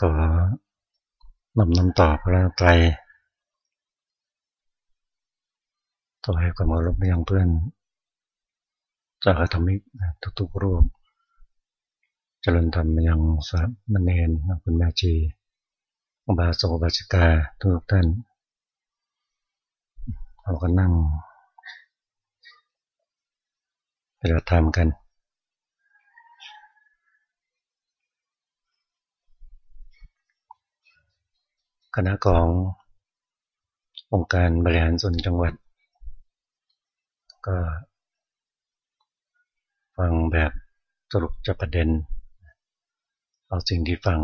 ก็นำนำต่อพระไตรต่อให้ความเคารพยังเพื่อนจากธรรมิกทุกๆรูปเจริญธรรมยังสามเณรคุณแม่จีบาสกบาสิกาทุกท่านเราก็นั่งปฏิบัติธรรมกัน คณะขององค์การบริหารส่วนจังหวัด ก็ฟังแบบสรุปจะประเด็น เอาสิ่งที่ฟัง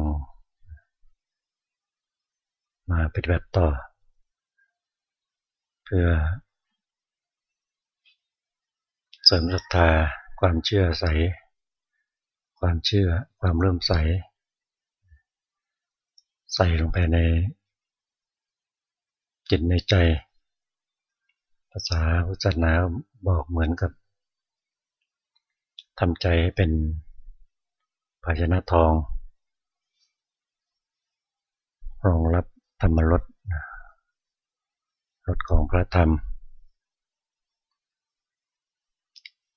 มาปฏิบัติต่อ เพื่อ เสริมศรัทธาความเชื่อใส ความเชื่อความเริ่มใส ใส่ลงไปใน จิตในใจ ภาษาพุทธศาสนาบอกเหมือนกับทำใจให้เป็นภาชนะทอง รองรับธรรมรสรสของพระธรรม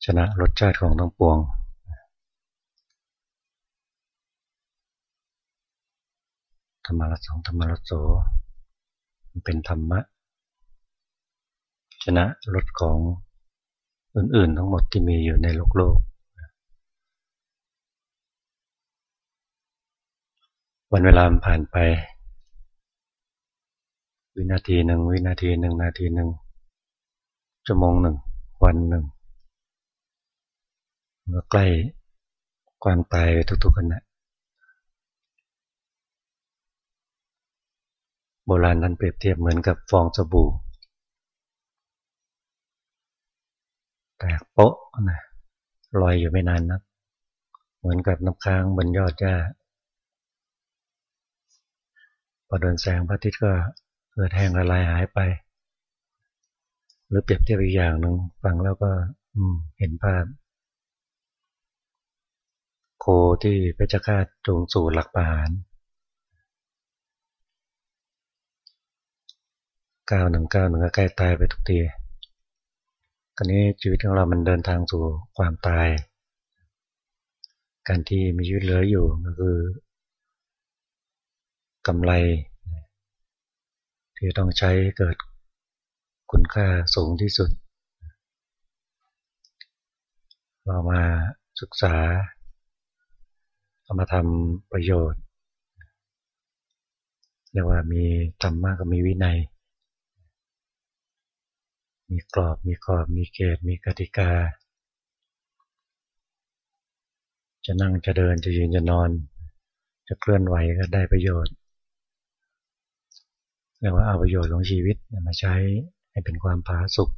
ชนะรสชาติของทั้งปวง ธรรมรสสองธรรมรสโส เป็นธรรมะ ชนะรสของอื่นๆทั้งหมดที่มีอยู่ในโลกโลก วันเวลาผ่านไป วินาทีหนึ่งวินาทีหนึ่งนาทีหนึ่งชั่วโมงหนึ่งวันหนึ่งเมื่อใกล้ความตายทุกๆขณะ โบราณท่านเปรียบเทียบเหมือนกับฟองสบู่ แตกโป๊ะนะลอยอยู่ไม่นานนะเหมือนกับน้ำค้างบนยอดหญ้าพอโดนแสงพระอาทิตย์ก็เกิดแห้งละลายหายไป หรือเปรียบเทียบอีกอย่างหนึ่งฟังแล้วก็เห็นภาพ โคที่เพชฌฆาตจูงสู่หลักประหาร ก้าวหนึ่งก้าวหนึ่งก็ใกล้ตายไปทุกทีคราวนี้ชีวิตของเรามันเดินทางสู่ความตาย การที่มีชีวิตเหลืออยู่ก็คือกำไร ที่ต้องใช้เกิดคุณค่าสูงที่สุด เรามาศึกษาเอามาทำประโยชน์เรียกว่ามีธรรมะกับมีวินัย มีกรอบ มีขอบ มีเกณฑ์มีกติกา จะนั่งจะเดินจะยืนจะนอน จะเคลื่อนไหวก็ได้ประโยชน์เรียกว่าเอาประโยชน์ของชีวิตมาใช้ให้เป็นความผาสุก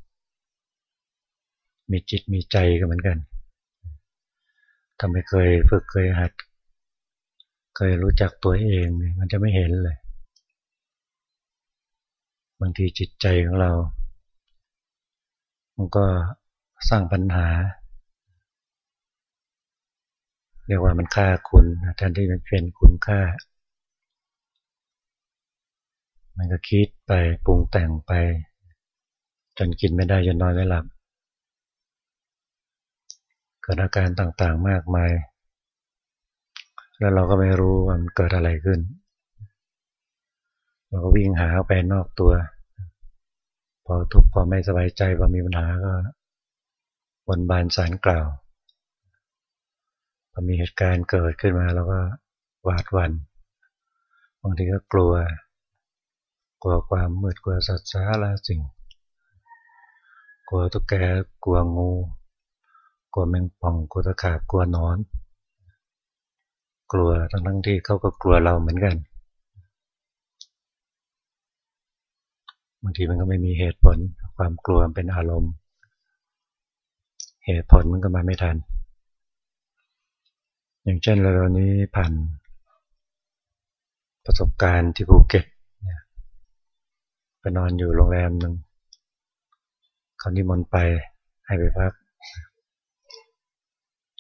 มีจิตมีใจก็เหมือนกันทำไมเคยฝึกเคยหัด เคยรู้จักตัวเองมันจะไม่เห็นเลย บางทีจิตใจของเรา มันก็สร้างปัญหา เรียกว่ามันค่าคุณแทนที่มันเป็นคุณค่า มันก็คิดไปปรุงแต่งไป จนกินไม่ได้จนนอนไม่หลับเกิดอาการต่างๆมากมาย แล้วเราก็ไม่รู้ว่ามันเกิดอะไรขึ้น เราก็วิ่งหาไปนอกตัว พอทุกข์พอไม่สบายใจพอมีปัญหาก็บนบานสารกล่าวพอมีเหตุการณ์เกิดขึ้นมาเราก็หวาดหวัน่นบางทีก็กลัว กลัวความมืดกลัวสัตว์สาระสิ่ง กลัวตุ๊กแกกลัวงู กลัวแมงป่องกลัวตะขาบกลัวนอน กลัวทั้งทั้งที่เขาก็กลัวเราเหมือนกันางทีมันก็ไม่มีเหตุผล ความกลัวเป็นอารมณ์ เหตุผลมันก็มาไม่ทัน อย่างเช่นเรานนี้ผ่านประสบการณ์ที่ภูเก็ตไปนอนอยู่โรงแรมหนึ่งเขานิมนต์ไปให้ไปพัก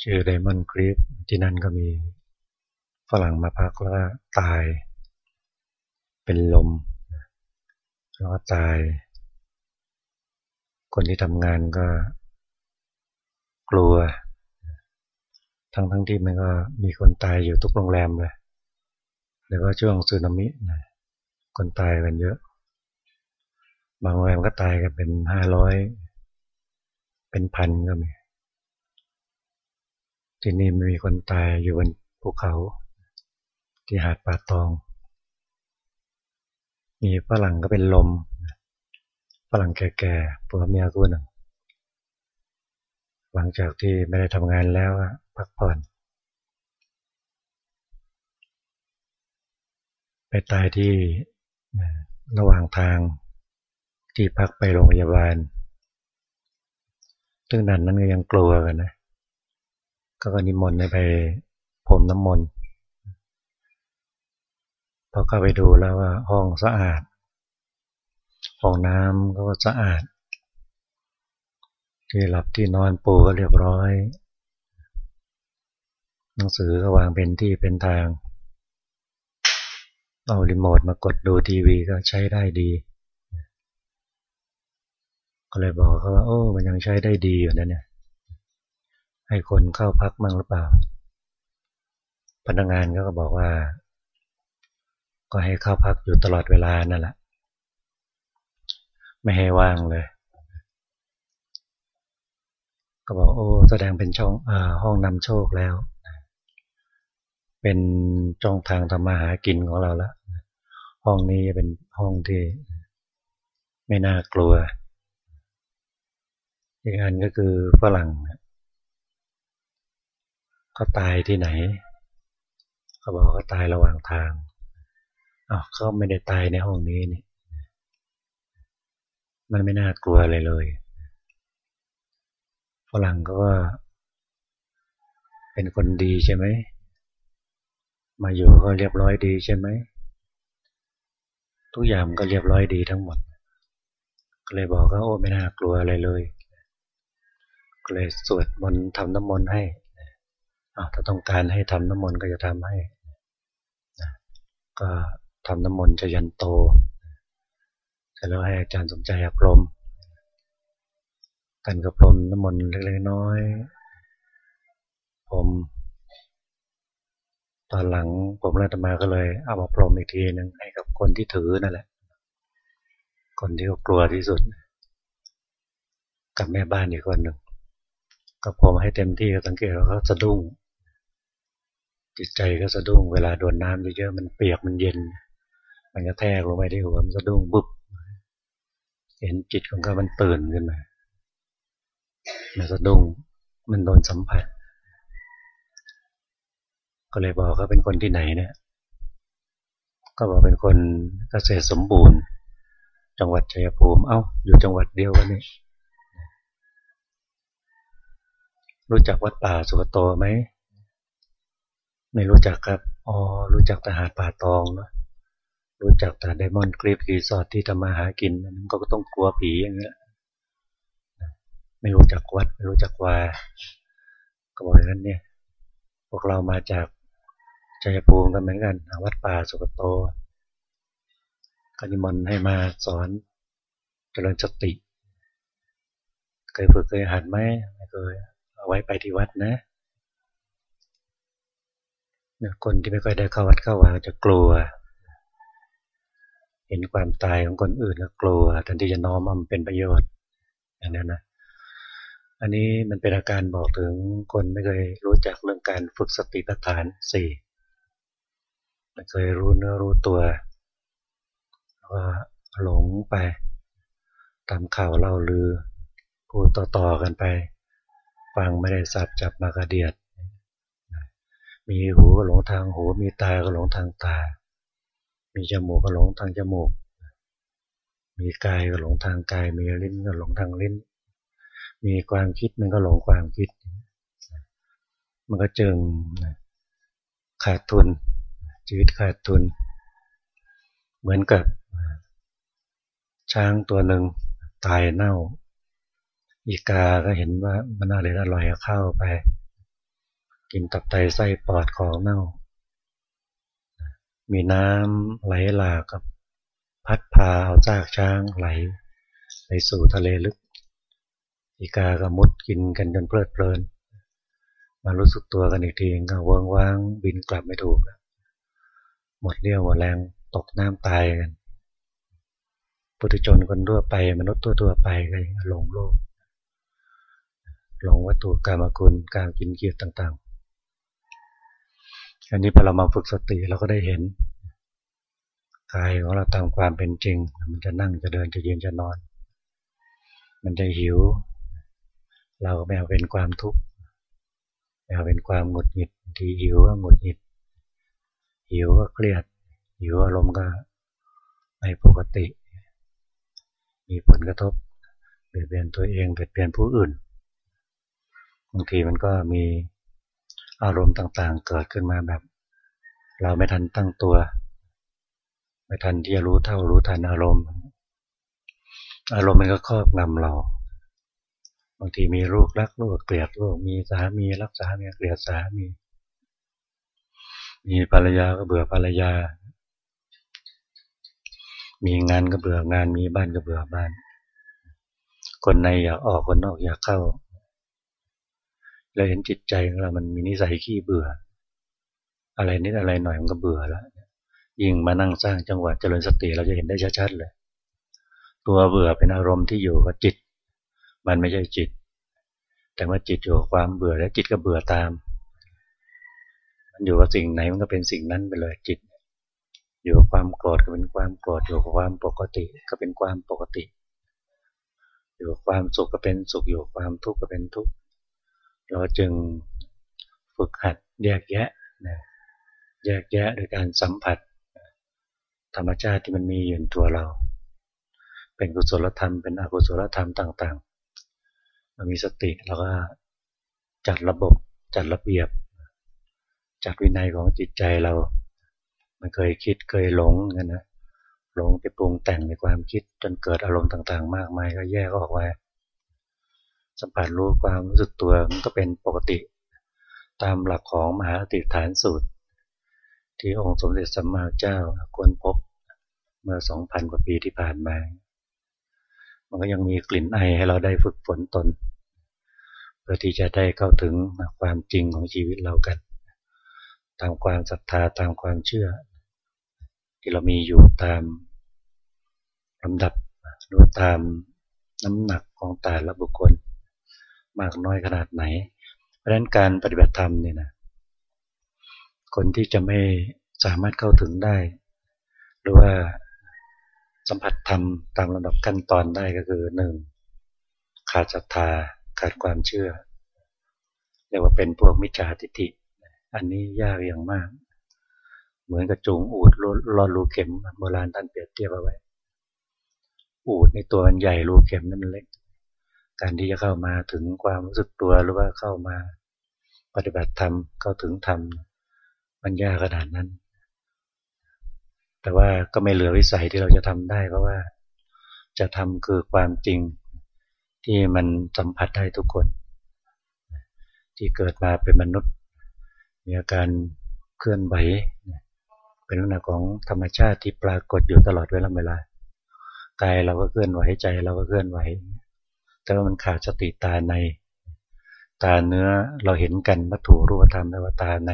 ชื่อไดมอนด์ครีปที่นั่นก็มีฝรั่งมาพักแล้วก็ตาย เป็นลม แล้วก็ตาย คนที่ทำงานก็กลัว ทั้งทั้งที่มันก็มีคนตายอยู่ทุกโรงแรมเลยหรือว่าช่วงสึนามินะคนตายกันเยอะ บางโรงแรมก็ตายกันเป็นห้าร้อยเป็นพันก็มีที่นี่มีคนตายอยู่บนภูเขา ที่หาดป่าตอง มีฝรั่งก็เป็นลมฝรั่งแก่ๆผัวเมียคู่หนึ่ง หลังจากที่ไม่ได้ทำงานแล้วพักผ่อน ไปตายที่ระหว่างทางที่พักไปโรงพยาบาล ซึ่งนั้นนั้นก็ยังกลัวกันนะ ก็นิมนต์ไปผมน้ำมนต์ พอเข้าไปดูแล้วว่าห้องสะอาด ห้องน้ำก็สะอาด ที่หลับที่นอนปูก็เรียบร้อย หนังสือก็วางเป็นที่เป็นทาง เอารีโมทมากดดูทีวีก็ใช้ได้ดี ก็เลยบอกเขาว่าโอ้มันยังใช้ได้ดีอยู่นะเนี่ย ให้คนเข้าพักมั่งหรือเปล่าพนักงานก็บอกว่า ก็ให้เข้าพักอยู่ตลอดเวลานั่นแหละ ไม่ให้ว่างเลย ก็บอกโอ้แสดงเป็นช่องอห้องนำโชคแล้ว เป็นช่องทางทำมาหากินของเราละห้องนี้เป็นห้องที่ไม่น่ากลัว อีกอันก็คือฝรั่งเขาตายที่ไหน เขาบอกเขาตายระหว่างทาง เขาไม่ได้ตายในห้องนี้นี่ มันไม่น่ากลัวเลยเลย ฝรั่งก็ว่า เป็นคนดีใช่ไหม มาอยู่ก็เรียบร้อยดีใช่ไหม ทุกอย่างก็เรียบร้อยดีทั้งหมด ก็เลยบอกว่าโอ้ไม่น่ากลัวอะไรเลย ก็เลยสวดมนต์ทำน้ำมนต์ให้ถ้าต้องการให้ทำน้ำมนต์ก็จะทำให้ก็ ทำน้ำมนต์จะยันโตเสร็จแล้วให้อาจารย์สมใจอพรมกันกับพรมน้ำมนต์เล็กๆน้อยผมตอนหลังผมรัตมาก็เลย เอามาพรมอีกทีหนึ่งให้กับคนที่ถือนั่นแหละ คนที่กลัวที่สุด กับแม่บ้านอีกคนหนึ่งก็พรมให้เต็มที่ก็สังเกตว่าเขาสะดุ้งจิตใจก็สะดุ้งเวลาโดนน้ำเยอะๆมันเปียกมันเย็น มันก็แทกลงไปที่หัวมันสะดุ้งบุบเห็นจิตของเขามันตื่นขึ้นมามันสะดุ้งมันโดนสัมผัส ก็เลยบอกเขาเป็นคนที่ไหนเนี่ย ก็บอกเป็นคนเกษตรสมบูรณ์ จังหวัดชัยภูมิ เอา้า อยู่จังหวัดเดียวกันนี่รู้จักวัดป่าสุกโตไหม ไม่รู้จักครับ อ๋อ รู้จักแต่หาดป่าตองเนาะ รู้จักแต่ไดมอนด์คลิปรีสอร์ทที่ทำมาหากินมันก็ต้องกลัวผีอย่างเงี้ยไม่รู้จักวัด ไม่รู้จักวาก็บอกอย่างนั้นเนี่ย พวกเรามาจากชัยภูมิกันเหมือนกันวัดป่าสุกโตกนิมนต์ให้มาสอนเจริญสติ เคยฝึกเคยหัดไหมไม่เคยเอาไว้ไปที่วัดนะคนที่ไม่ค่อยได้เข้าวัดเข้าวาจะกลัว เห็นความตายของคนอื่นก็กลัวทันที่จะน้อมมันเป็นประโยชน์อย่างนั้นนะอันนี้มันเป็นอาการบอกถึงคนไม่เคยรู้จักเรื่องการฝึกสติปัฏฐานสี่ไม่เคยรู้เนื้อรู้ตัวว่าหลงไป ตามข่าวเล่าลือ พูดต่อๆกันไป ฟังไม่ได้สับจับมากระเดียด มีหูหลงทางหูมีตาก็หลงทางตา มีจมูกก็หลงทางจมูก มีกายก็หลงทางกาย มีลิ้นก็หลงทางลิ้น มีความคิดมันก็หลงความคิด มันก็จึงขาดทุน ชีวิตขาดทุน เหมือนกับ ช้างตัวหนึ่งตายเน่า อีกาก็เห็นว่ามันอะไรอร่อยเข้าไป กินตับไตไส้ปอดของเน่า มีน้ำไหลหลากกับ พัดพาเอาซากช้างไหล ไปสู่ทะเลลึก อีกาก็มุดกินกันจนเพลิดเพลิน มารู้สึกตัวกันอีกทีก็เวิงว้างบินกลับไม่ถูกหมดเรี่ยวหมดแรงตกน้ำตายกันปุถุชนคนทั่วไป มนุษย์ทั่วทั่วไปก็หลงโลกหลงวัตถุกรรมคุณการกินเกียรติต่างๆ อันนี้พอเรามาฝึกสติเราก็ได้เห็นกายของเราตามความเป็นจริง มันจะนั่งจะเดินจะยืนจะนอน มันจะหิว เราไม่เอาเป็นความทุกข์ไม่เอาเป็นความหงุดหงิดที่หิวก็หงุดหงิด หิวก็เครียด หิวอารมณ์ก็ไม่ปกติ มีผลกระทบเบียดเบียนตัวเองเบียดเบียนผู้อื่นบางทีมันก็มี อารมณ์ต่างๆ เกิดขึ้นมาแบบ เราไม่ทันตั้งตัว ไม่ทันที่จะรู้เท่ารู้ทันอารมณ์ อารมณ์มันก็ครอบงำเรา บางทีมีลูกรักลูกเกลียดลูกมีสามีรักสามีเกลียดสามี มีภรรยาก็เบื่อภรรยา มีงานก็เบื่องานมีบ้านก็เบื่อบ้าน คนในอยากออกคนนอกอยากเข้า เราเห็นจิตใจของเรามันมีนิสัยขี้เบื่อ อะไรนิดอะไรหน่อยมันก็เบื่อแล้วยิ่งมานั่งสร้างจังหวะเจริญสติเราจะเห็นได้ชัดๆเลย ตัวเบื่อเป็นอารมณ์ที่อยู่กับจิต มันไม่ใช่จิต แต่ว่าจิตอยู่กับความเบื่อและจิตก็เบื่อตาม มันอยู่กับสิ่งไหนมันก็เป็นสิ่งนั้นไปเลยจิต อยู่กับความโกรธก็เป็นความโกรธอยู่กับความปกติ ก็เป็นความปกติ อยู่กับความสุขก็เป็นสุขอยู่กับความทุกข์ก็เป็นทุกข์ เราจึงฝึกหัดแยกแยะนะแยกแยะโดยการสัมผัส ธรรมชาติที่มันมีอยู่ในตัวเรา เป็นกุศลธรรมเป็นอกุศลธรรมต่างๆมันมีสติแล้วก็จัดระบบจัดระเบียบ จัดวินัยของจิตใจเรา มันเคยคิดเคยหลงกันนะหลงไปปรุงแต่งในความคิดจนเกิดอารมณ์ต่างๆ มากมายก็แยกออกไว้ สัมผัสรู้ความรู้สึกตัวมันก็เป็นปกติ ตามหลักของมหาติฐานสูตร ที่องค์สมเด็จสัมมาเจ้าควรพบเมื่อสองพันกว่าปีที่ผ่านมา มันก็ยังมีกลิ่นไอให้เราได้ฝึกฝนตน เพื่อที่จะได้เข้าถึงความจริงของชีวิตเรากัน ตามความศรัทธาตามความเชื่อ ที่เรามีอยู่ตามลำดับหรือตามน้ำหนักของแต่ละบุคคล มากน้อยขนาดไหน เพราะฉะนั้นการปฏิบัติธรรมเนี่ยนะคนที่จะไม่สามารถเข้าถึงได้ หรือว่าสัมผัสธรรมตามลำดับขั้นตอนได้ก็คือหนึ่งขาดศรัทธาขาดความเชื่อเรียกว่าเป็นพวกมิจฉาทิฏฐิอันนี้ยากอย่างมาก เหมือนกับจูงอูดลอดรูเข็มโบราณท่านเปรียบเทียบเอาไว้ อูดในตัวมันใหญ่รูเข็มนั่นเล็ก การที่จะเข้ามาถึงความรู้สึกตัวหรือว่าเข้ามาปฏิบัติธรรมเข้าถึงธรรมมันยากขนาดนั้น แต่ว่าก็ไม่เหลือวิสัยที่เราจะทำได้ เพราะว่าจะทำคือความจริงที่มันสัมผัสได้ทุกคน ที่เกิดมาเป็นมนุษย์ มีอาการเคลื่อนไหวเป็นลักษณะของธรรมชาติที่ปรากฏอยู่ตลอดเวลาเวลากายเราก็เคลื่อนไหวใจเราก็เคลื่อนไหว แต่ว่ามันขาดสติตาใน ตาเนื้อเราเห็นกันวัตถุรูปธรรมแต่ว่าตาใน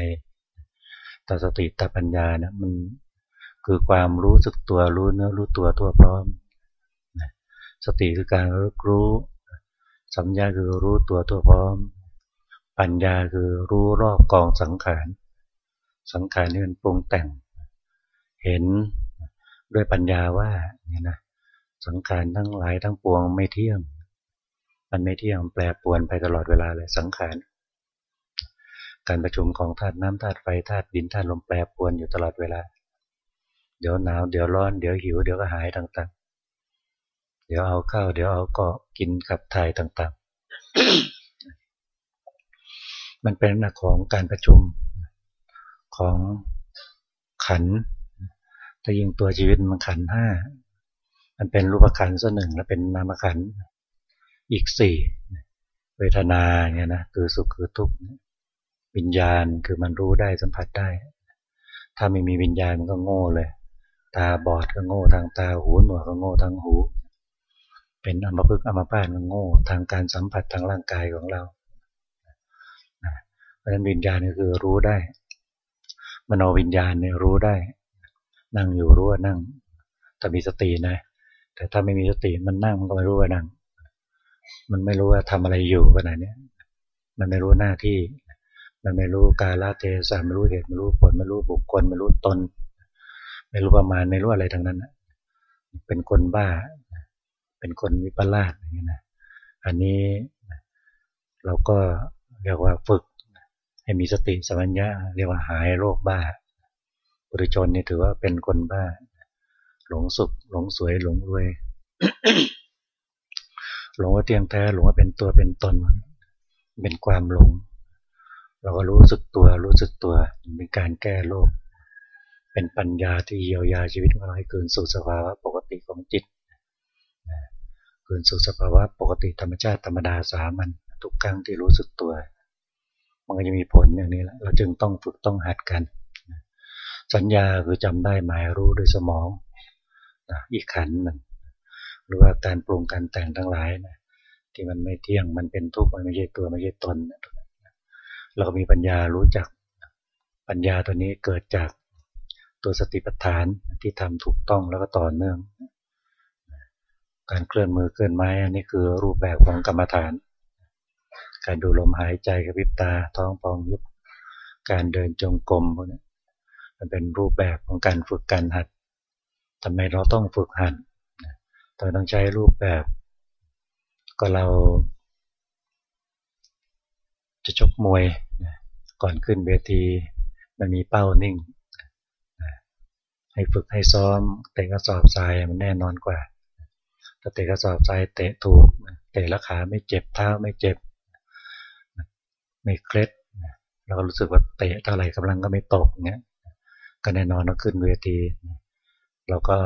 ตาสติตาปัญญานะมันคือความรู้สึกตัวรู้เนื้อรู้ตัวทั่วพร้อม สติคือการรู้สัญญาคือรู้ตัวทั่วพร้อม ปัญญาคือรู้รอบกองสังขาร สังขารนี่มันปรุงแต่ง เห็นด้วยปัญญาว่าเนี่ยนะสังขารทั้งหลายทั้งปวงไม่เที่ยง มันไม่เที่ยงแปรปวนไปตลอดเวลาเลยสังขารการประชุมของธาตุน้ำธาตุไฟธาตุดินธาตุลมแปรปวนอยู่ตลอดเวลา เดี๋ยวหนาวเดี๋ยวร้อนเดี๋ยวหิวเดี๋ยวก็หายต่างๆ เดี๋ยวเอาข้าวเดี๋ยวเอาก็กินกับถ่ายต่างๆ มันเป็นหนักของการประชุมของขันแต่ยิงตัวชีวิตมันขันห้ามันเป็นรูปขันส่วนหนึ่งแล้วเป็นนามขัน อีกสี่เวทนาเนี่ยนะคือสุขคือทุกข์วิญญาณคือมันรู้ได้สัมผัสได้ ถ้าไม่มีวิญญาณมันก็โง่เลย ตาบอดก็โง่ทางตาหูหนวกก็โง่ทางหู เป็นอัมพฤกอัมพาตก็โง่ทางการสัมผัสทางร่างกายของเราเพราะฉะนั้นวิญญาณก็คือรู้ได้ มโนวิญญาณเนี่ยรู้ได้ นั่งอยู่รู้ว่านั่งถ้ามีสตินะ แต่ถ้าไม่มีสติมันนั่งมันก็ไม่รู้ว่านั่ง มันไม่รู้ว่าทำอะไรอยู่ขนาดนี้มันไม่รู้หน้าที่ มันไม่รู้กาลเทศะไม่รู้เหตุไม่รู้ผลไม่รู้บุคคลไม่รู้ตน ไม่รู้ประมาณไม่รู้อะไรทั้งนั้นเป็นคนบ้า เป็นคนวิปลาสอย่างนี้นะอันนี้เราก็เรียกว่าฝึกให้มีสติสัมปชัญญะเรียกว่าหายโรคบ้าปุถุชนนี่ถือว่าเป็นคนบ้า หลงสุข หลงสวยหลงรวย หลงว่าเตียงแท้หลงว่าเป็นตัวเป็นตน เป็นความหลง เราก็รู้สึกตัวรู้สึกตัวเป็นการแก้โลก เป็นปัญญาที่เยียวยาชีวิตของเราให้คืนสู่สภาวะปกติของจิตคืนสู่สภาวะปกติธรรมชาติธรรมดาสามัญทุกครั้งที่รู้สึกตัว มันก็จะมีผลอย่างนี้แหละเราจึงต้องฝึกต้องหัดกัน สัญญาคือจำได้หมายรู้ด้วยสมองอีกขันหนึ่ง หรือว่าการปรุงการแต่งทั้งหลายนะที่มันไม่เที่ยงมันเป็นทุกข์มันไม่ใช่ตัวไม่ใช่ตนเราก็มีปัญญารู้จักปัญญาตัวนี้เกิดจากตัวสติปัฏฐานที่ทำถูกต้องแล้วก็ต่อเนื่อง การเคลื่อนมือเคลื่อนไม้อันนี้คือรูปแบบของกรรมฐาน การดูลมหายใจกับวิบตาท้องพองยุบการเดินจงกรมพวกนี้มันเป็นรูปแบบของการฝึกการหัดทำไมเราต้องฝึกหัด เราต้องใช้รูปแบบ ก็เรา จะชกมวยก่อนขึ้นเวทีมันมีเป้านิ่ง ให้ฝึกให้ซ้อม เตะกระสอบทรายมันแน่นอนกว่าถ้าเตะกระสอบทรายเตะถูกเตะแล้วขาไม่เจ็บเท้าไม่เจ็บ ไม่เคล็ดเราก็รู้สึกว่าเตะเท่าไหร่กำลังก็ไม่ตกเงี้ยก็แน่นอนเราขึ้นเวทีเราก็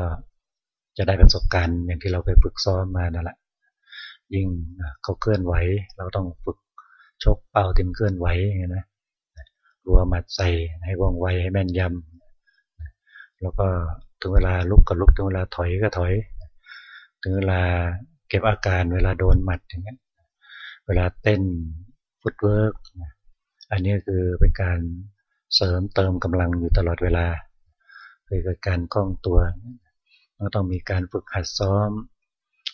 จะได้ประสบการณ์อย่างที่เราเคยฝึกซ้อมมานั่นแหละยิ่งเขาเคลื่อนไหว เราต้องฝึกชกเป้าที่มันเคลื่อนไหวอย่างนี้นะรัวหมัดใส่ให้ว่องไวให้แม่นยำแล้วก็ถึงเวลาลุกก็ลุกถึงเวลาถอยก็ถอย ถึงเวลาเก็บอาการเวลาโดนหมัดอย่างเงี้ยเวลาเต้น footwork อันนี้คือเป็นการเสริมเติมกำลังอยู่ตลอดเวลาคือการคล่องตัว ก็ต้องมีการฝึกหัดซ้อม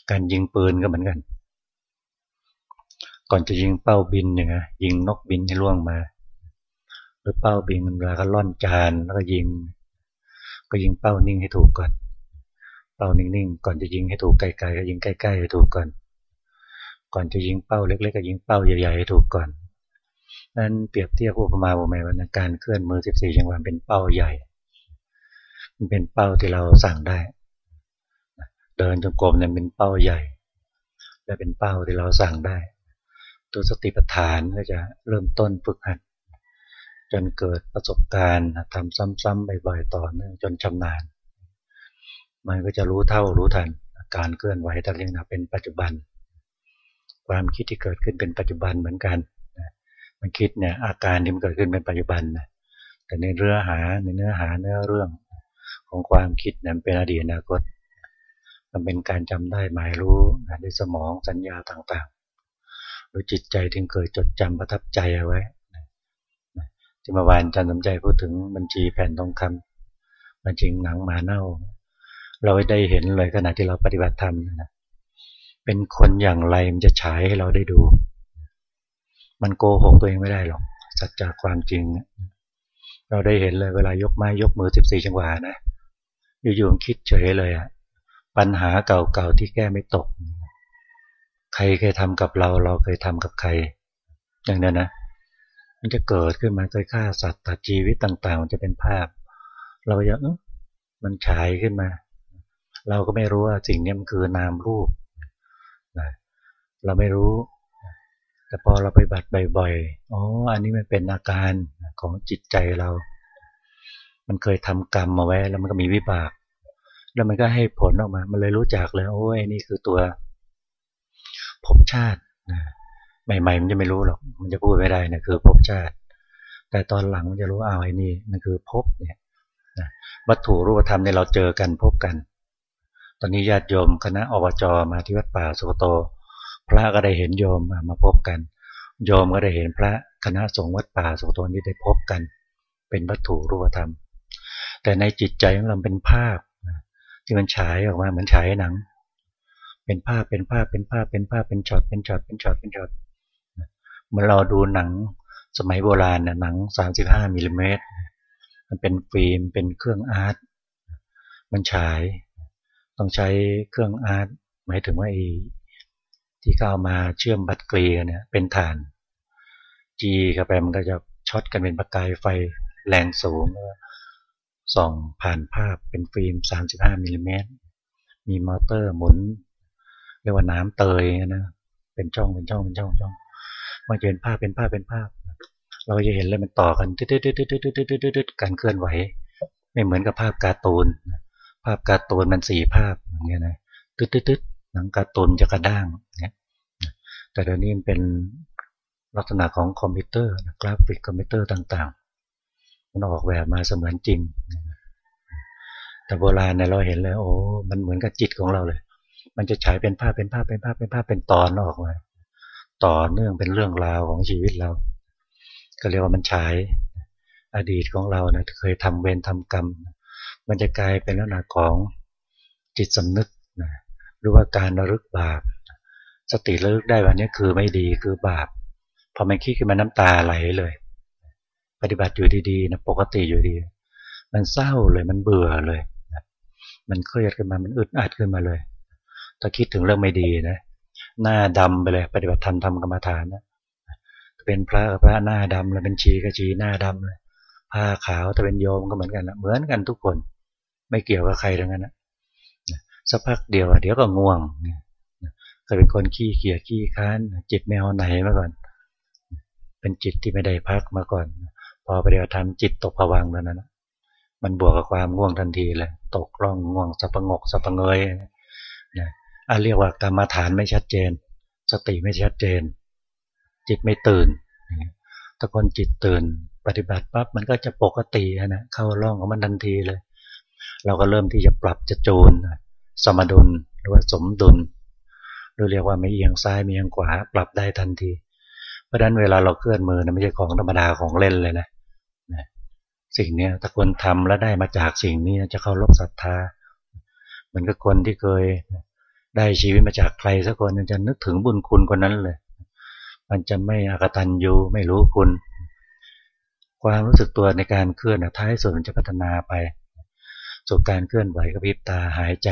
การยิงปืนก็เหมือนกัน ก่อนจะยิงเป้าบินเงี้ยยิงนกบินให้ร่วงมา หรือเป้าบินมันเวลาก็ร่อนจานแล้วก็ยิง ก็ยิงเป้านิ่งให้ถูกก่อน เป้านิ่งๆ ก่อนจะยิงให้ถูกไกลๆก็ยิงใกล้ๆให้ถูกก่อน ก่อนจะยิงเป้าเล็กๆก็ยิงเป้าใหญ่ๆให้ถูกก่อนนั้นเปรียบเทียบอุปมาอุปไมยว่าการเคลื่อนมือ 14 จังหวะเป็นเป้าใหญ่ มันเป็นเป้าที่เราสั่งได้ เดินจงกรมเนี่ยเป็นเป้าใหญ่ และเป็นเป้าที่เราสั่งได้ ตัวสติปัฏฐานก็จะเริ่มต้นฝึกหัด จนเกิดประสบการณ์ทำซ้ำๆบ่อยๆต่อเนื่องจนชำนาญ มันก็จะรู้เท่ารู้ทันการเคลื่อนไหวแต่เรียกนะเป็นปัจจุบัน ความคิดที่เกิดขึ้นเป็นปัจจุบันเหมือนกันมันคิดเนี่ยอาการที่มันเกิดขึ้นเป็นปัจจุบันนะแต่ในเนื้อหาในเนื้อหาเนื้อเรื่องของความคิดนั้นเป็นอดีตอนาคต มันเป็นการจำได้หมายรู้ในสมองสัญญาต่างๆ หรือจิตใจถึงเคยจดจำประทับใจเอาไว้ที่เมื่อวานจันสมใจพูดถึงบัญชีแผ่นทองคำบัญชีหนังหมาเน่า เราได้เห็นเลยขณะที่เราปฏิบัติธรรมนะเป็นคนอย่างไรมันจะฉายให้เราได้ดู มันโกหกตัวเองไม่ได้หรอกสัจจความจริง เราได้เห็นเลยเวลายกไม้ยกมือสิบสี่จังหวะนะอยู่ๆคิดเฉยเลยอะ ปัญหาเก่าๆที่แก้ไม่ตก ใครเคยทำกับเรา เราเคยทำกับใคร อย่างนั้นนะ มันจะเกิดขึ้นมาเคยฆ่าสัตว์ตัดชีวิตต่างๆ มันจะเป็นภาพ เราอยากมันฉายขึ้นมา เราก็ไม่รู้ว่าสิ่งนี้มันคือนามรูปนะเราไม่รู้ แต่พอเราไปบัดบ่อยๆ อ๋อ อันนี้มันเป็นอาการของจิตใจเรา มันเคยทำกรรมมาไว้แล้วมันก็มีวิบาก แล้วมันก็ให้ผลออกมา มันเลยรู้จักเลยโอ้ยนี่คือตัวภพชาติใหม่ๆมันจะไม่รู้หรอก มันจะพูดไม่ได้นะคือภพชาติ แต่ตอนหลังมันจะรู้อ้าวไอ้นี่มันคือภพเนี่ยวัตถุรูปธรรมเนี่ยเราเจอกันพบกัน ตอนนี้ญาติโยมคณะอบจมาที่วัดป่าสุโต พระก็ได้เห็นโยมมาพบกัน โยมก็ได้เห็นพระคณะสงฆ์วัดป่าสุโตนี้ได้พบกัน เป็นวัตถุรูปธรรม แต่ในจิตใจของเราเป็นภาพ ที่มันฉายออกมาเหมือนฉายหนัง เป็นภาพเป็นภาพเป็นภาพเป็นภาพเป็นช็อตเป็นช็อตเป็นช็อตเป็นช็อตเหมือนเราดูหนังสมัยโบราณนะหนัง 35มิลลิเมตรมันเป็นฟิล์มเป็นเครื่อง arc มันฉาย ต้องใช้เครื่อง arc หมายถึงว่าไอ้ที่เข้ามาเชื่อมบัตรเกลียเนี่ยเป็นฐานจีกับแปมันก็จะช็อตกันเป็นประกายไฟแรงสูง ส่องผ่านภาพเป็นฟิล์ม 35มิลลิเมตรมีมอเตอร์หมุน เรียกว่าหนามเตยนะเป็นช่องเป็นช่องเป็นช่องช่องมันจะเป็นภาพเป็นภาพเป็นภาพ เราจะเห็นเลยมันต่อกันตืดตืดตืดตืดตืดตืดการเคลื่อนไหว ไม่เหมือนกับภาพการ์ตูน ภาพการ์ตูนมันสี่ภาพอย่างเงี้ยนะตืดตืดตืดหนังการ์ตูนจะกระด้างเนี่ยแต่เดี๋ยวนี้มันเป็นลักษณะของคอมพิวเตอร์กราฟิกคอมพิวเตอร์ต่าง มันออกแบบมาเสมือนจริง แต่โบราณเนี่ยเราเห็นเลย โอ้ มันเหมือนกับจิตของเราเลย มันจะฉายเป็นภาพเป็นภาพเป็นภาพเป็นภาพเป็นตอนออกมา ต่อเนื่องเป็นเรื่องราวของชีวิตเรา ก็เรียกว่ามันฉายอดีตของเรานะเคยทำเวรทำกรรม มันจะกลายเป็นลักษณะของจิตสำนึกนะหรือว่าการระลึกบาป สติระลึกได้วันนี้คือไม่ดีคือบาป พอมันคิดขึ้นมาน้ำตาไหลเลย ปฏิบัติอยู่ดีๆนะปกติอยู่ดี มันเศร้าเลยมันเบื่อเลยมันเครียดขึ้นมา มันอึดอัดขึ้นมาเลย ถ้าคิดถึงเรื่องไม่ดีนะ หน้าดำไปเลย ปฏิบัติธรรมทำกรรมฐานนะ เป็นพระพระหน้าดำแล้วเป็นชีก็ชีหน้าดำเลย ผ้าขาวถ้าเป็นโยมก็เหมือนกันนะเหมือนกันทุกคน ไม่เกี่ยวกับใครทั้งนั้นนะสักพักเดียวเดี๋ยวก็ง่วงเคยเป็นคนขี้เกียจขี้ค้าน จิตแมวไหนมาก่อน เป็นจิตที่ไม่ได้พักมาก่อน พอปฏิบัติธรรมจิตตกผวังแล้วนั้นมันบวกกับความง่วงทันทีเลยตกร่องง่วงสับประงกสับประเงยนะอันเรียกว่ากรรมฐานไม่ชัดเจน สติไม่ชัดเจน จิตไม่ตื่นถ้าคนจิตตื่น ปฏิบัติปั๊บมันก็จะปกตินะเข้าร่องของมันทันทีเลย เราก็เริ่มที่จะปรับจะจูนสมดุลหรือว่าสมดุลหรือเรียกว่าไม่เอียงซ้ายไม่เอียงขวาปรับได้ทันที เพราะฉะนั้นเวลาเราเคลื่อนมือนะไม่ใช่ของธรรมดาของเล่นเลยนะ สิ่งนี้ถ้าคนทำแล้วได้มาจากสิ่งนี้จะเข้ารบศรัทธาเหมือนกับคนที่เคยได้ชีวิตมาจากใครสักคนจะนึกถึงบุญคุณคนนั้นเลย มันจะไม่อกตันยูไม่รู้คุณ ความรู้สึกตัวในการเคลื่อนท้ายส่วนมันจะพัฒนาไปสู่การเคลื่อนไหวกระพริบตาหายใจ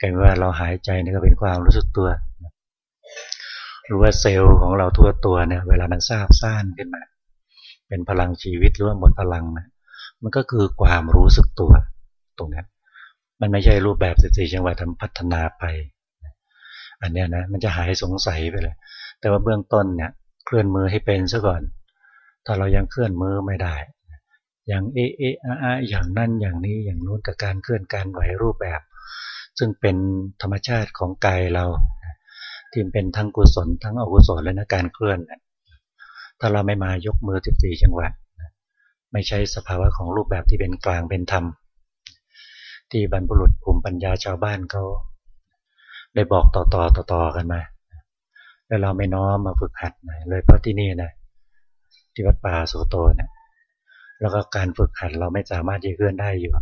กลายว่าเราหายใจนี่ก็เป็นความรู้สึกตัวหรือว่าเซลล์ของเราทั่วตัวเนี่ยเวลามันซาบซ่านขึ้นมา เป็นพลังชีวิตหรือว่าหมดพลังนะมันก็คือความรู้สึกตัวตรงนี้มันไม่ใช่รูปแบบสิบสี่จังหวะทำพัฒนาไป อันเนี้ยนะมันจะหายสงสัยไปเลย แต่ว่าเบื้องต้นเนี่ยเคลื่อนมือให้เป็นซะก่อน ถ้าเรายังเคลื่อนมือไม่ได้ อย่างเอเออาอย่างนั่นอย่างนี้อย่างนู้นกับการเคลื่อนการไหวรูปแบบ ซึ่งเป็นธรรมชาติของกายเราที่เป็นทั้งกุศลทั้งอกุศลและนะการเคลื่อน ถ้าเราไม่มายกมือสิบสี่จังหวะไม่ใช่สภาวะของรูปแบบที่เป็นกลางเป็นธรรม ที่บรรพุรุษภูมิปัญญาชาวบ้านเขาได้บอกต่อๆต่อๆกันมา แล้วเราไม่น้อมมาฝึกหัดเลยเพราะที่นี่นะที่วัดป่าสุโตเนะี่ยแล้วก็การฝึกหัดเราไม่สามารถจะเคลื่อนได้อยู่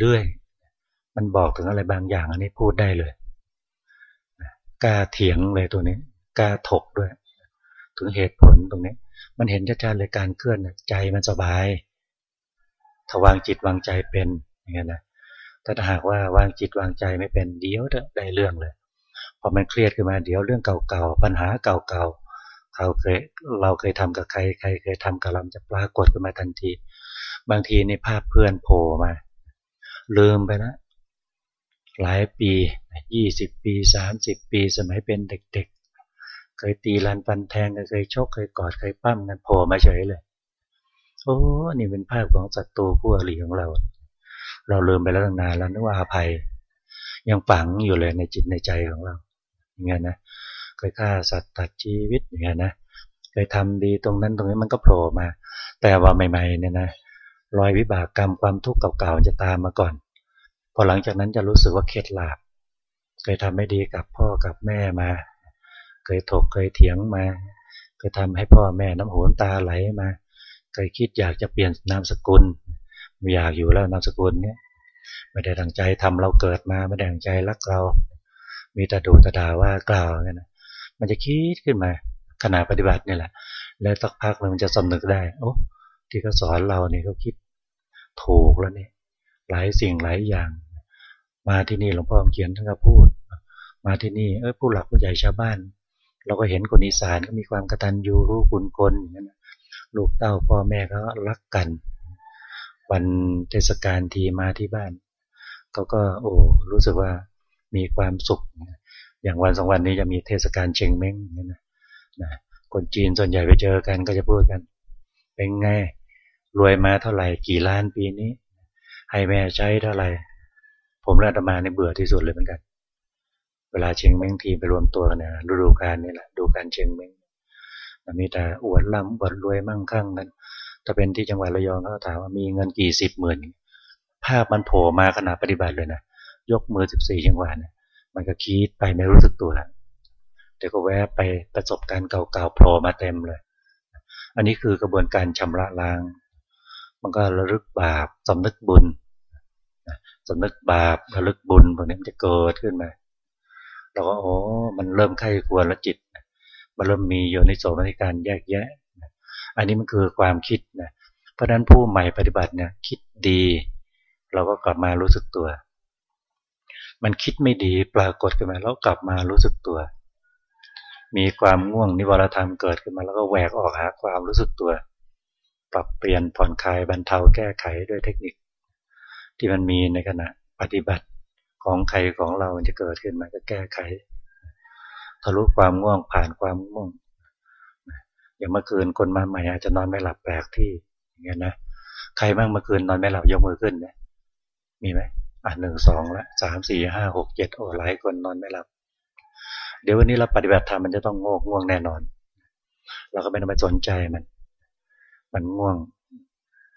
เรื่อยๆมันบอกถึงอะไรบางอย่างอันนี้พูดได้เลยกล้าเถียงเลยตัวนี้กล้าถกด้วย ถึงเหตุผลตรงนี้มันเห็นชัดๆเลยการเคลื่อนใจมันสบายถ้าวางจิตวางใจเป็นอย่างนี้นะถ้าหากว่าวางจิตวางใจไม่เป็นเดี๋ยวได้เรื่องเลยพอมันเครียดขึ้นมาเดี๋ยวเรื่องเก่าๆปัญหาเก่าๆเขาเคยเราเคยทำกับใครใครเคยทำกับเราจะปรากฏขึ้นมาทันที บางทีในภาพเพื่อนโผล่มา ลืมไปแล้วหลายปียี่สิบปีสามสิบปีสมัยเป็นเด็กๆ เคยตีลันฟันแทงเคยชกเคยกอดเคยปั้มกันโผล่มาเฉยเลย โอ้นี่เป็นภาพของศัตรูผู้อริของเรา เราลืมไปแล้วตั้งนานแล้วนึกว่าอาภัย ยังฝังอยู่เลยในจิตในใจของเราอย่างเงี้ยนะเคยฆ่าสัตว์ตัดชีวิตอย่างเงี้ยนะเคยทำดีตรงนั้นตรงนี้มันก็โผล่มา แต่ว่าใหม่ๆเนี่ยนะรอยวิบากกรรมความทุกข์เก่าๆจะตามมาก่อน พอหลังจากนั้นจะรู้สึกว่าเข็ดหลาบเคยทำไม่ดีกับพ่อกับแม่มา เคยถกเคยเถียงมา เคยทำให้พ่อแม่น้ำหูน้ำตาไหลมา เคยคิดอยากจะเปลี่ยนนามสกุล ไม่อยากอยู่แล้วนามสกุลเนี้ยไม่ได้ดังใจทำเราเกิดมาไม่ได้ดังใจรักเรา มีแต่ดูแต่ด่าว่ากล่าวเนี่ยนะมันจะคิดขึ้นมาขณะปฏิบัตินี่แหละ แล้วสักพักมันจะสำนึกได้ โอ้ที่เขาสอนเราเนี่ยเขาคิดถูกแล้วเนี่หลายสิ่งหลายอย่าง มาที่นี่หลวงพ่อเขียนท่านก็พูด มาที่นี่เออผู้หลักผู้ใหญ่ชาวบ้าน เราก็เห็นคนอีสานก็มีความกตัญญูรู้คุณคนอย่างนั้นลูกเต้าพ่อแม่ก็รักกัน วันเทศกาลทีมาที่บ้านเขาก็โอ้รู้สึกว่ามีความสุข อย่างวันสองวันนี้จะมีเทศกาลเชงเม้งนี่นะนะคนจีนส่วนใหญ่ไปเจอกันก็จะพูดกัน เป็นไงรวยมาเท่าไหร่กี่ล้านปีนี้ ให้แม่ใช้เท่าไหร่ ผมและธรรมาในเบื่อที่สุดเลยเหมือนกัน เวลาเชงเม้งทีไปรวมตัวกันเนี่ยฤดูกาลนี่แหละดูการเชงเม้งมีแต่อวดล่ำอวดรวยมั่งคั่งกันถ้าเป็นที่จังหวัดระยองเขาถามว่ามีเงินกี่สิบหมื่นภาพมันโผล่มาขณะปฏิบัติเลยนะยกมือสิบสี่จังหวะเนี่ยมันก็คิดไปไม่รู้สึกตัวเดี๋ยวก็แวะไปประสบการณ์เก่าๆโผล่มาเต็มเลย อันนี้คือกระบวนการชำระล้าง มันก็ระลึกบาปสำนึกบุญสำนึกบาประลึกบุญพวกนี้มันจะเกิดขึ้นมา เราก็โอ้มันเริ่มไข้ควรละจิตมันเริ่มมีโยนิโสมนสิการแยกแยะอันนี้มันคือความคิดนะเพราะนั้นผู้ใหม่ปฏิบัติเนี่ยคิดดี เราก็กลับมารู้สึกตัว มันคิดไม่ดีปรากฏขึ้นมาแล้วกลับมารู้สึกตัว มีความง่วงนิวรธรรมเกิดขึ้นมาแล้วก็แหวกออกหาความรู้สึกตัว ปรับเปลี่ยนผ่อนคลายบรรเทาแก้ไขด้วยเทคนิค ที่มันมีในขณะปฏิบัติ ของใครของเราจะเกิดขึ้นมาก็แก้ไข ทะลุความง่วงผ่านความง่วงอย่างเมื่อคืนคนมาใหม่อาจจะนอนไม่หลับแปลกที่อย่างเงี้ยนะใครบ้างเมื่อคืนนอนไม่หลับยกมือขึ้นเนี่ยมีไหมอะหนึ่งสองละสามสี่ห้าหกเจ็ดโอ้หลายคนนอนไม่หลับ เดี๋ยววันนี้เราปฏิบัติธรรมมันจะต้องโง่ง่วงแน่นอน เราก็ไม่ต้องไปสนใจมัน มันง่วง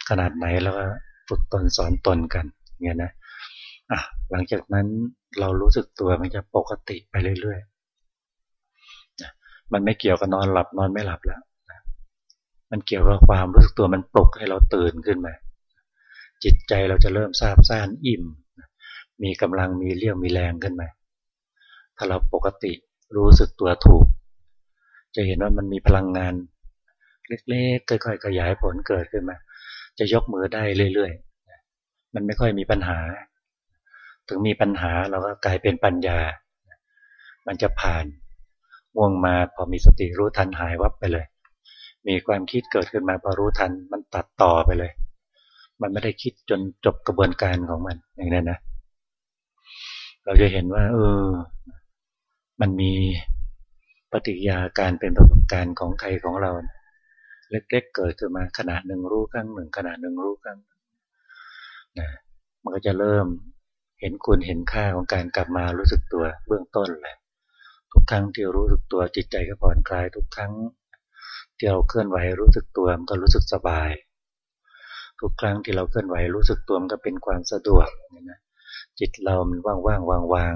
ขนาดไหนแล้วก็ฝึกตนสอนตนกันเงี้ยนะ อะหลังจากนั้นเรารู้สึกตัวมันจะปกติไปเรื่อยๆมันไม่เกี่ยวกับนอนหลับนอนไม่หลับแล้วมันเกี่ยวกับความรู้สึกตัวมันปลุกให้เราตื่นขึ้นมา จิตใจเราจะเริ่มซาบซ่านอิ่ม มีกำลังมีเรี่ยวมีแรงขึ้นมา ถ้าเราปกติรู้สึกตัวถูก จะเห็นว่ามันมีพลังงาน เล็กๆค่อยๆขยายผลเกิดขึ้นมา จะยกมือได้เรื่อยๆ มันไม่ค่อยมีปัญหา ถึงมีปัญหาเราก็กลายเป็นปัญญา มันจะผ่านว่วงมาพอมีสติรู้ทันหายวับไปเลย มีความคิดเกิดขึ้นมาพอรู้ทันมันตัดต่อไปเลย มันไม่ได้คิดจนจบกระบวนการของมันอย่างนั้นนะเราจะเห็นว่า เออ มันมีปฏิกิยาการเป็นประสบการณ์ของใครของเรา เล็กๆเกิดขึ้นมาขนาดหนึ่งรู้ครั้งหนึ่งขนาดหนึ่งรู้ครั้งนะมันก็จะเริ่ม เห็นคุณเห็นค่าของการกลับมารู้สึกตัวเบื้องต้นเลยทุกครั้งที่รู้สึกตัวจิตใจก็ผ่อนคลายทุกครั้งที่เราเคลื่อนไหวรู้สึกตัวมันก็รู้สึกสบาย ทุกครั้งที่เราเคลื่อนไหวรู้สึกตัวมันก็เป็นความสะดวกนะจิตเรามันว่างว่างวางวาง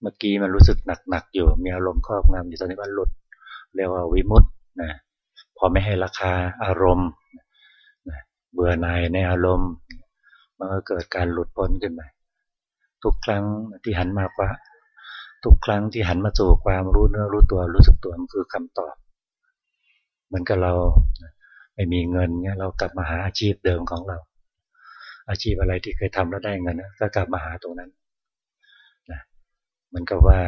เมื่อกี้มันรู้สึกหนักหนักอยู่มีอารมณ์ครอบงำอยู่ตอนนี้มันหลุดเรียกว่าวิมุตต์นะพอไม่ให้ราคาอารมณ์เบื่อหน่ายในอารมณ์ มันก็เกิดการหลุดพ้นขึ้นมา ทุกครั้งที่หันมาว่าทุกครั้งที่หันมาสู่ความรู้เนื้อรู้ตัวรู้สึกตัวมันคือคำตอบเหมือนกับเราไม่มีเงินเนี่ยเรากลับมาหาอาชีพเดิมของเรา อาชีพอะไรที่เคยทำแล้วได้เงินนะก็กลับมาหาตรงนั้นนะมันก็ว่า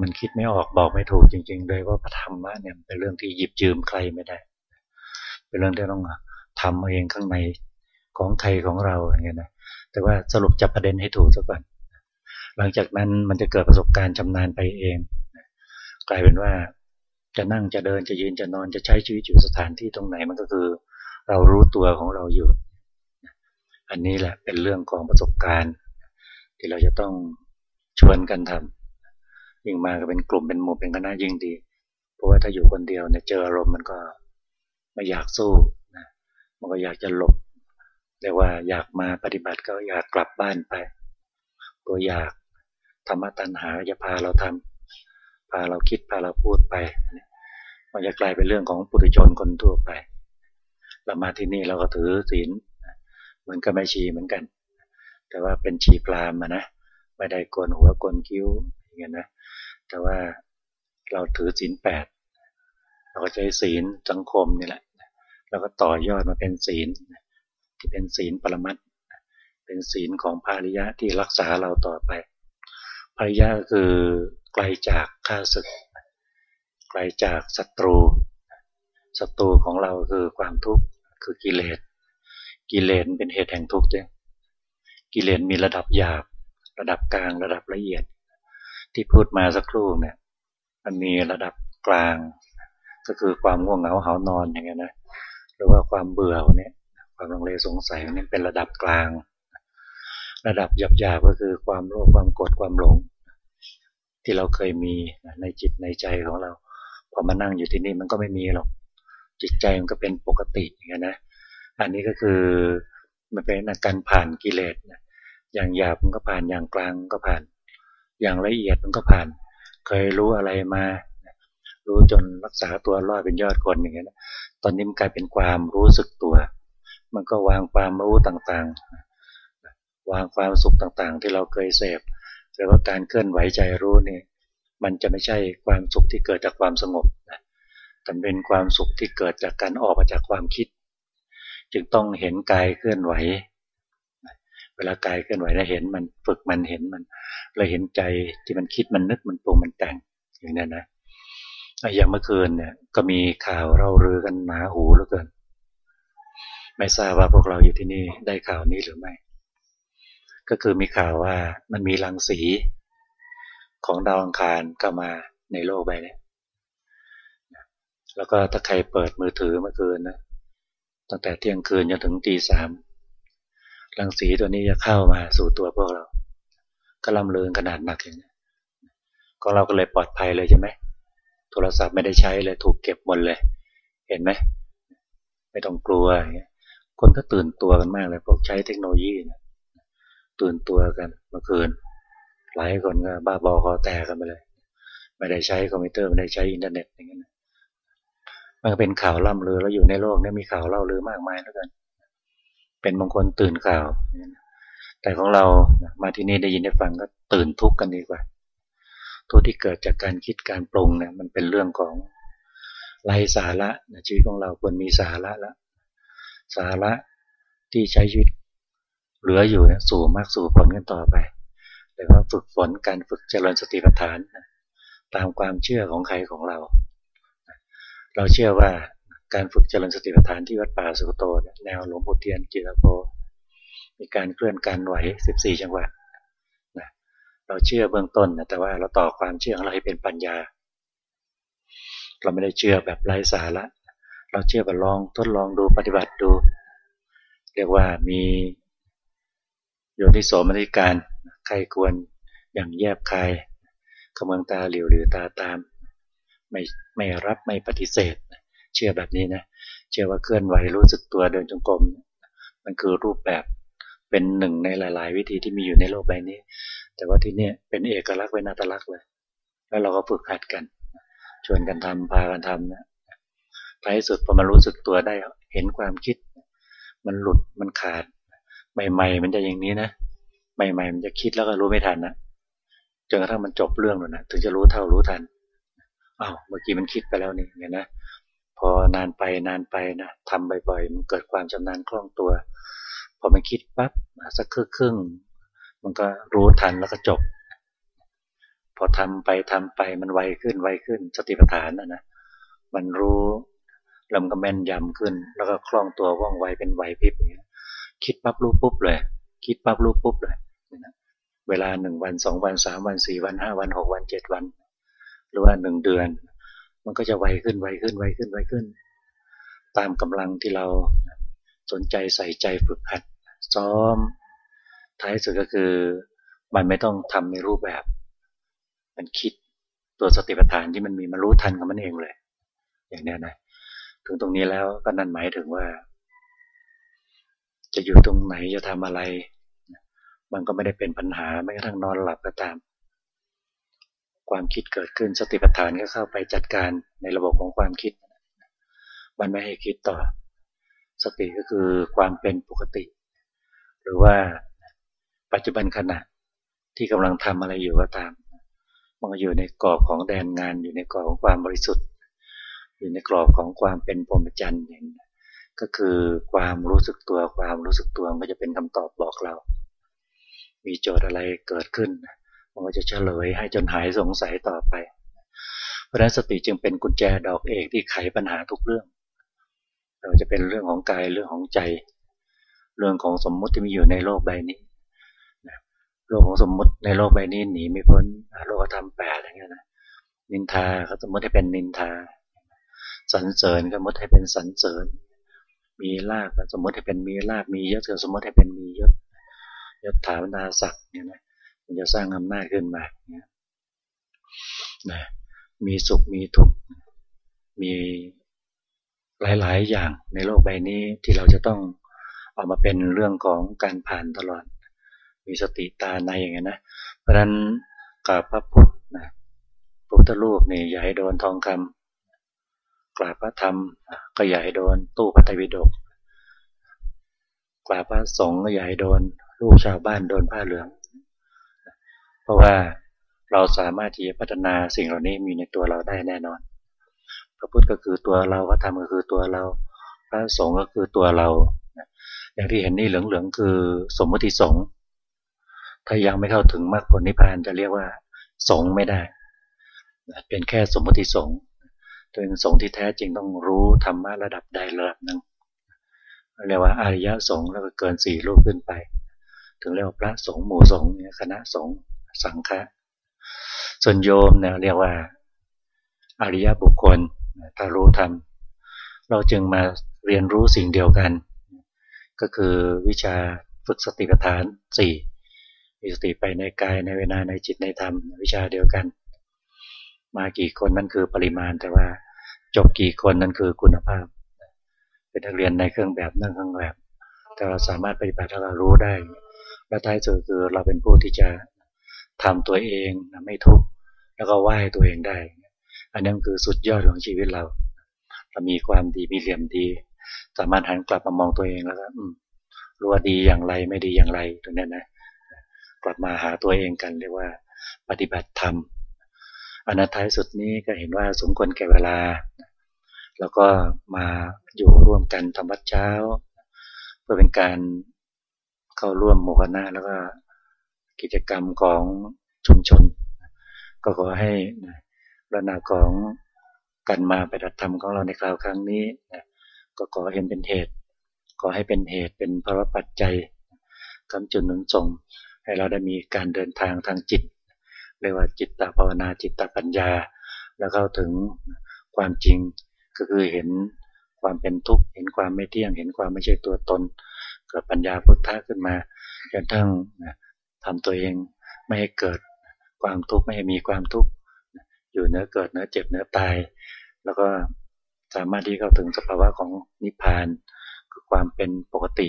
มันคิดไม่ออกบอกไม่ถูกจริง ๆ เลยว่าพระธรรมะเนี่ยเป็นเรื่องที่หยิบยืมใครไม่ได้ เป็นเรื่องที่ต้องทำเองข้างในของใครของเราอย่างเงี้ยนะ แต่ว่าสรุปจับประเด็นให้ถูกซะก่อน หลังจากนั้นมันจะเกิดประสบการณ์ชำนาญไปเอง กลายเป็นว่าจะนั่งจะเดินจะยืนจะนอนจะใช้ชีวิตอยู่สถานที่ตรงไหนมันก็คือเรารู้ตัวของเราอยู่ อันนี้แหละเป็นเรื่องของประสบการณ์ ที่เราจะต้องชวนกันทำยิ่งมาก็เป็นกลุ่มเป็นหมู่เป็นคณะยิ่งดี เพราะว่าถ้าอยู่คนเดียวเนี่ยเจออารมณ์มันก็ไม่อยากสู้นะมันก็อยากจะหลบ เรียกว่าอยากมาปฏิบัติก็อยากกลับบ้านไป ตัวอยากธรรมตัณหาจะพาเราทำพาเราคิดพาเราพูดไปมันจะกลายเป็นเรื่องของปุถุชนคนทั่วไป เรามาที่นี่เราก็ถือศีลเหมือนกับแม่ชีเหมือนกัน แต่ว่าเป็นชีพรามนะไม่ได้โกนหัวโกนคิ้วอย่างเงี้ยนะแต่ว่าเราถือศีลแปดเราก็ใช้ศีลสังคมนี่แหละ แล้วก็ต่อยอดมาเป็นศีล ที่เป็นศีลปรมัตเป็นศีลของภาริยะที่รักษาเราต่อไป ภาริยะก็คือไกลจากข้าศึก ไกลจากศัตรู ศัตรูของเราคือความทุกข์คือกิเลส กิเลสเป็นเหตุแห่งทุกข์เนี่ยกิเลสมีระดับหยาบ ระดับกลางระดับละเอียด ที่พูดมาสักครู่เนี่ยมันมีระดับกลาง ก็คือความง่วงเหงาเหานอนอย่างเงี้ยนะหรือว่าความเบื่อเนี่ย ความลังเลสงสัยนี่เป็นระดับกลาง ระดับหยาบๆก็คือความโลภความโกรธความหลง ที่เราเคยมีในจิตในใจของเราพอมานั่งอยู่ที่นี่มันก็ไม่มีหรอกจิตใจมันก็เป็นปกติอย่างเงี้นะอันนี้ก็คือมันเป็นการผ่านกิเลสนะอย่างหยาบมันก็ผ่านอย่างกลางก็ผ่าน อย่างละเอียดมันก็ผ่าน เคยรู้อะไรมา รู้จนรักษาตัวรอดเป็นยอดคนอย่างเงี้ยนะตอนนี้มันกลายเป็นความรู้สึกตัว มันก็วางความรู้ต่างๆ วางความสุขต่างๆ ที่เราเคยเสพแต่ว่าการเคลื่อนไหวใจรู้นี่มันจะไม่ใช่ความสุขที่เกิดจากความสงบนะแต่เป็นความสุขที่เกิดจากการออกมาจากความคิด จึงต้องเห็นกายเคลื่อนไหว เวลากายเคลื่อนไหวแล้วเห็นมันฝึกมันเห็นมันเราเห็นใจที่มันคิดมันนึกมันปรุงมันแต่งอย่างนี้นะอย่างเมื่อคืนเนี่ยก็มีข่าวเล่ารือกันหนาหูเหลือเกิน ไม่ทราบว่าพวกเราอยู่ที่นี่ได้ข่าวนี้หรือไม่ ก็คือมีข่าวว่ามันมีรังสีของดาวอังคารเข้ามาในโลกใบนี้แล้วก็ถ้าใครเปิดมือถือเมื่อคืนนะตั้งแต่เที่ยงคืนจนถึงตีสามรังสีตัวนี้จะเข้ามาสู่ตัวพวกเรา ก็ลำเลืองขนาดหนักอย่างนี้ก็เราก็เลยปลอดภัยเลยใช่ไหมโทรศัพท์ไม่ได้ใช้เลยถูกเก็บหมดเลย เห็นไหมไม่ต้องกลัวอย่างเงี้ย คนก็ตื่นตัวกันมากเลยพวกใช้เทคโนโลยีนะตื่นตัวกันเมื่อคืน หลายคนก็บ้าบอคอแตกกันไปเลย ไม่ได้ใช้คอมพิวเตอร์ไม่ได้ใช้อินเทอร์เน็ตอย่างเงี้ยมันก็เป็นข่าวร่ำลือแล้วอยู่ในโลกนี้มีข่าวเล่าลือมากมายแล้วกัน เป็นมงคลตื่นข่าว แต่ของเรามาที่นี่ได้ยินได้ฟังก็ตื่นทุกข์กันดีกว่า ทุกที่เกิดจากการคิดการปรุงเนี่ยมันเป็นเรื่องของไรสาระชีวิตของเราควรมีสาระและ สาระที่ใช้ชีวิตเหลืออยู่นี่ยสู่มากสู่ผลกันต่อไปแต่ว่าฝึกฝนการฝึกเจริญสติปัฏฐานตามความเชื่อของใครของเรา เราเชื่อว่าการฝึกเจริญสติปัฏฐานที่วัดป่าสุโตแนวหลวงปู่เทียนจิตโพมีการเคลื่อนการไหว 14 จังหวะนะเราเชื่อเบื้องต้นนะแต่ว่าเราต่อความเชื่อของเราให้เป็นปัญญา เราไม่ได้เชื่อแบบไร้สาระ เราเชื่อแบบลองทดลองดูปฏิบัติดู เรียกว่ามีโยนิโสมนิการใครควรอย่างแยบคายขมืองตาเหลียวหรือตาตาม ไม่ไม่รับไม่ปฏิเสธ เชื่อแบบนี้นะเชื่อว่าเคลื่อนไหวรู้สึกตัวเดินจงกรมมันคือรูปแบบเป็นหนึ่งในหลาย ๆ วิธีที่มีอยู่ในโลกใบนี้ แต่ว่าที่นี่เป็นเอกลักษณ์เป็นอัตลักษณ์เลย แล้วเราก็ฝึกหัดกัน ชวนกันทำพากันทำนะ ท้ายสุดพอมันรู้สึกตัวได้เห็นความคิด มันหลุดมันขาด ใหม่ ๆ มันจะอย่างนี้นะใหม่ ๆ มันจะคิดแล้วก็รู้ไม่ทันนะจนกระทั่งมันจบเรื่องเลยนะถึงจะรู้เท่ารู้ทันอ้าวเมื่อกี้มันคิดไปแล้วนี่เห็นนะพอนานไปนานไปนะทำบ่อยๆ มันเกิดความชำนาญคล่องตัว พอมันคิดปั๊บสักครึ่งครึ่งมันก็รู้ทันแล้วก็จบ พอทำไปทำไปมันไวขึ้นไวขึ้นสติปัฏฐานนะนะมันรู้ ลำก็แม่นยำขึ้น แล้วก็คล่องตัวว่องไวเป็นไวพริบอย่างเงี้ยคิดปั๊บรู้ปุ๊บเลย คิดปั๊บรู้ปุ๊บเลยเวลาหนึ่งวันสองวันสามวันสี่วันห้าวันหกวันเจ็ดวัน หรือว่าหนึ่งเดือน มันก็จะไวขึ้นไวขึ้นไวขึ้นไวขึ้น ตามกำลังที่เราสนใจใส่ใจฝึกหัดซ้อม ท้ายสุดก็คือมันไม่ต้องทำในรูปแบบ มันคิดตัวสติปัฏฐานที่มันมีมันรู้ทันกับมันเองเลย อย่างนี้นะ ถึงตรงนี้แล้วก็นั่นหมายถึงว่า จะอยู่ตรงไหนจะทำอะไร มันก็ไม่ได้เป็นปัญหาแม้กระทั่งนอนหลับก็ตาม ความคิดเกิดขึ้นสติปัฏฐานก็เข้าไปจัดการในระบบของความคิด มันไม่ให้คิดต่อ สติก็คือความเป็นปกติ หรือว่าปัจจุบันขณะที่กำลังทำอะไรอยู่ก็ตาม มันก็อยู่ในกรอบของแดนงานอยู่ในกรอบของความบริสุทธิ์ อยู่ในกรอบของความเป็นพรหมจรรย์อย่างก็คือความรู้สึกตัวความรู้สึกตัวมันก็จะเป็นคำตอบบอกเรา มีโจทย์อะไรเกิดขึ้นมันก็จะเฉลยให้จนหายสงสัยต่อไป เพราะนั้นสติจึงเป็นกุญแจดอกเอกที่ไขปัญหาทุกเรื่องเราจะเป็นเรื่องของกายเรื่องของใจ เรื่องของสมมุติที่มีอยู่ในโลกใบนี้โลกของสมมุติในโลกใบนี้หนีไม่พ้นโลกธรรมแปดอย่างเงี้ยนะนินทาเขาสมมติให้เป็นนินทา สรรเสริญก็สมมติให้เป็นสรรเสริญ มีลาบสมมติให้เป็นมีลาบมียศก็สมมติให้เป็นมียศยศถานาศักดิ์เนี่ยนะมันจะสร้างอำนาจขึ้นมาเนี่ยนะมีสุขมีทุกข์มีหลายๆ อย่างในโลกใบนี้ที่เราจะต้องเอามาเป็นเรื่องของการผ่านตลอด มีสติตาในอย่างนี้ยนะ เพราะฉะนั้นกับพระพุทธนะพุทธรูปนี่อย่าให้โดนทองคำ กราบพระธรรมก็อย่าให้โดนตู้พระไตรปิฎกกราบพระสงฆ์ก็อย่าให้โดนลูกชาวบ้านโดนผ้าเหลือง เพราะว่าเราสามารถที่จะพัฒนาสิ่งเหล่านี้มีในตัวเราได้แน่นอน พระพุทธก็คือตัวเราพระธรรมก็คือตัวเรา พระสงฆ์ก็คือตัวเรา อย่างที่เห็นนี่เหลืองๆคือสมมติสงฆ์ ถ้ายังไม่เข้าถึงมรรคผลนิพพานจะเรียกว่าสงฆ์ไม่ได้ เป็นแค่สมมติสงฆ์ ตัวเองสงฆ์ที่แท้จริงต้องรู้ธรรมะระดับใดระดับหนึ่งเรียกว่าอริยสงฆ์แล้วก็เกินสี่รูปขึ้นไป ถึงเรียกว่าพระสงฆ์หมู่สงฆ์คณะสงฆ์สังฆะส่วนโยมเนี่ยเรียกว่าอริยบุคคลถ้ารู้ธรรมเราจึงมาเรียนรู้สิ่งเดียวกัน ก็คือวิชาฝึกสติปัฏฐานสี่มีสติไปในกายในเวลาในจิตในธรรม วิชาเดียวกัน มากี่คนนั่นคือปริมาณแต่ว่าจบกี่คนนั่นคือคุณภาพ เป็นนักเรียนในเครื่องแบบนั่งเครื่องแบบแต่เราสามารถปฏิบัติถ้าเรารู้ได้ และท้ายสุดคือเราเป็นผู้ที่จะทำตัวเองไม่ทุกข์แล้วก็ไหว้ตัวเองได้ อันนี้นคือสุดยอดของชีวิตเราเรามีความดีมีเหลี่ยมดี สามารถหันกลับมามองตัวเองแล้วก็รู้ว่าดีอย่างไรไม่ดีอย่างไรตรงนี้นะกลับมาหาตัวเองกันเรียกว่า ปฏิบัติธรรม อนนั้นท้ายสุดนี้ก็เห็นว่าสมควรแก่เวลา แล้วก็มาอยู่ร่วมกันทำวัดเช้า เพื่อเป็นการเข้าร่วมโมฆนะแล้วก็กิจกรรมของชุมชน ก็ขอให้ระนาของกันมาปฏิบัติธรรมของเราในคราวครั้งนี้ก็ขอเห็นเป็นเหตุ ขอให้เป็นเหตุเป็นภาวะปัจจัยกำจุนหนุนส่งให้เราได้มีการเดินทางทางจิต เรียกว่าจิตตภาวนาจิตตปัญญา แล้วเข้าถึงความจริงก็คือเห็นความเป็นทุกข์เห็นความไม่เที่ยง เห็นความไม่ใช่ตัวตน เกิดปัญญาพุทธะขึ้นมาจนทั้งทำตัวเองไม่ให้เกิดความทุกข์ไม่ให้มีความทุกข์อยู่เนื้อเกิดเนื้อเจ็บเนื้อตาย แล้วก็สามารถที่เข้าถึงสภาวะของนิพพานคือความเป็นปกติ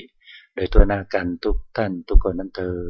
โดยตัวหน้ากันทุกท่านทุกคนนั้นเธอ